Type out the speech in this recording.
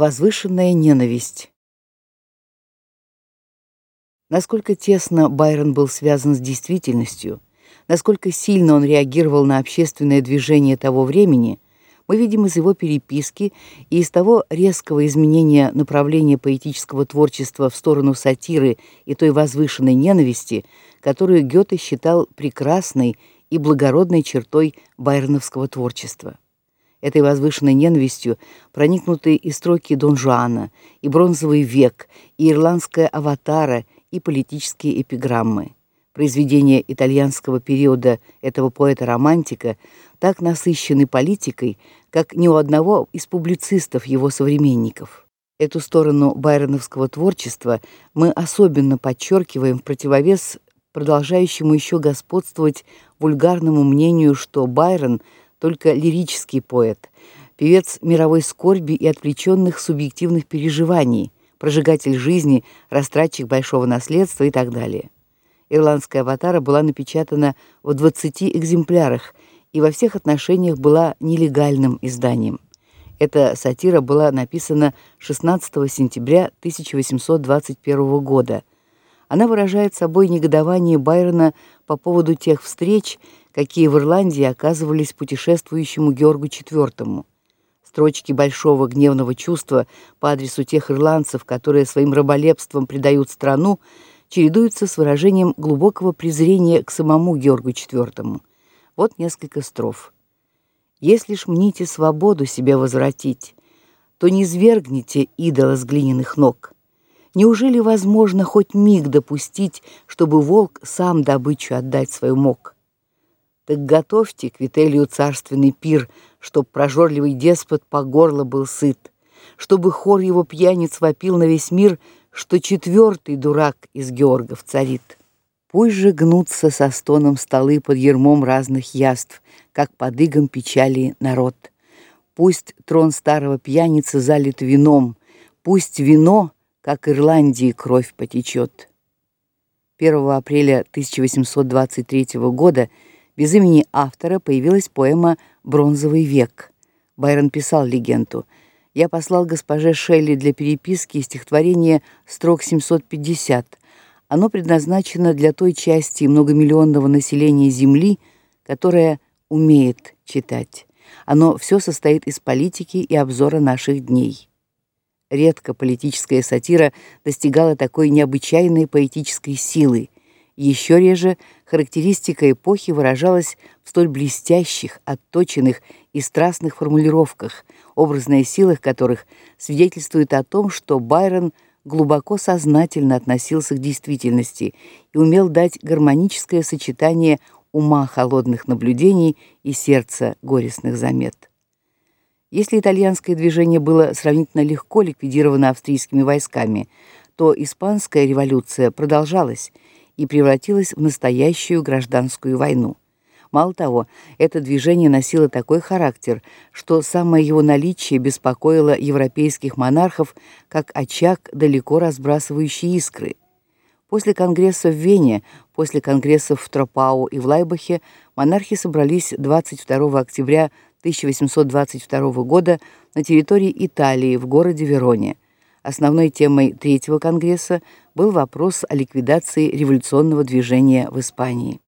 Возвышенная ненависть. Насколько тесно Байрон был связан с действительностью, насколько сильно он реагировал на общественное движение того времени, мы видим из его переписки и из того резкого изменения направления поэтического творчества в сторону сатиры и той возвышенной ненависти, которую Гёте считал прекрасной и благородной чертой байроновского творчества. Этой возвышенной ненавистью проникнуты и строки Дон Жуана, и Бронзовый век, и ирландская аватара, и политические эпиграммы. Произведения итальянского периода этого поэта-романтика так насыщены политикой, как ни у одного из публицистов его современников. Эту сторону байроновского творчества мы особенно подчеркиваем в противовес продолжающему еще господствовать вульгарному мнению, что Байрон — только лирический поэт, певец мировой скорби и отвлеченных субъективных переживаний, прожигатель жизни, растратчик большого наследства и так далее. Ирландская аватара была напечатана в 20 экземплярах и во всех отношениях была нелегальным изданием. Эта сатира была написана 16 сентября 1821 года. Она выражает собой негодование Байрона по поводу тех встреч, какие в Ирландии оказывались путешествующему Георгу IV. Строчки большого гневного чувства по адресу тех ирландцев, которые своим раболепством предают страну, чередуются с выражением глубокого презрения к самому Георгу IV. Вот несколько строф. Если ж мните свободу себе возвратить, то не свергните идола с глиняных ног. Неужели возможно хоть миг допустить, чтобы волк сам добычу отдать свою мог? Так готовьте к Вителию царственный пир, чтоб прожорливый деспот по горло был сыт, чтобы хор его пьяниц вопил на весь мир, что четвертый дурак из Георгов царит. Пусть же гнутся со стоном столы под ермом разных яств, как под игом печали народ. Пусть трон старого пьяницы залит вином, пусть вино, как Ирландии, кровь потечет. 1 апреля 1823 года без имени автора появилась поэма Бронзовый век. Байрон писал легенду: "Я послал госпоже Шелли для переписки стихотворение строк 750. Оно предназначено для той части многомиллионного населения Земли, которая умеет читать. Оно все состоит из политики и обзора наших дней". Редко политическая сатира достигала такой необычайной поэтической силы еще реже характеристика эпохи выражалась в столь блестящих, отточенных и страстных формулировках, образная сила которых свидетельствует о том, что Байрон глубоко сознательно относился к действительности и умел дать гармоническое сочетание ума холодных наблюдений и сердца горестных замет. Если итальянское движение было сравнительно легко ликвидировано австрийскими войсками, то испанская революция продолжалась и превратилась в настоящую гражданскую войну. Мало того, это движение носило такой характер, что самое его наличие беспокоило европейских монархов как очаг, далеко разбрасывающий искры. После конгресса в Вене, после конгрессов в Тропау и в Лайбахе монархи собрались 22 октября 1822 года на территории Италии в городе Вероне. Основной темой третьего конгресса был вопрос о ликвидации революционного движения в Испании.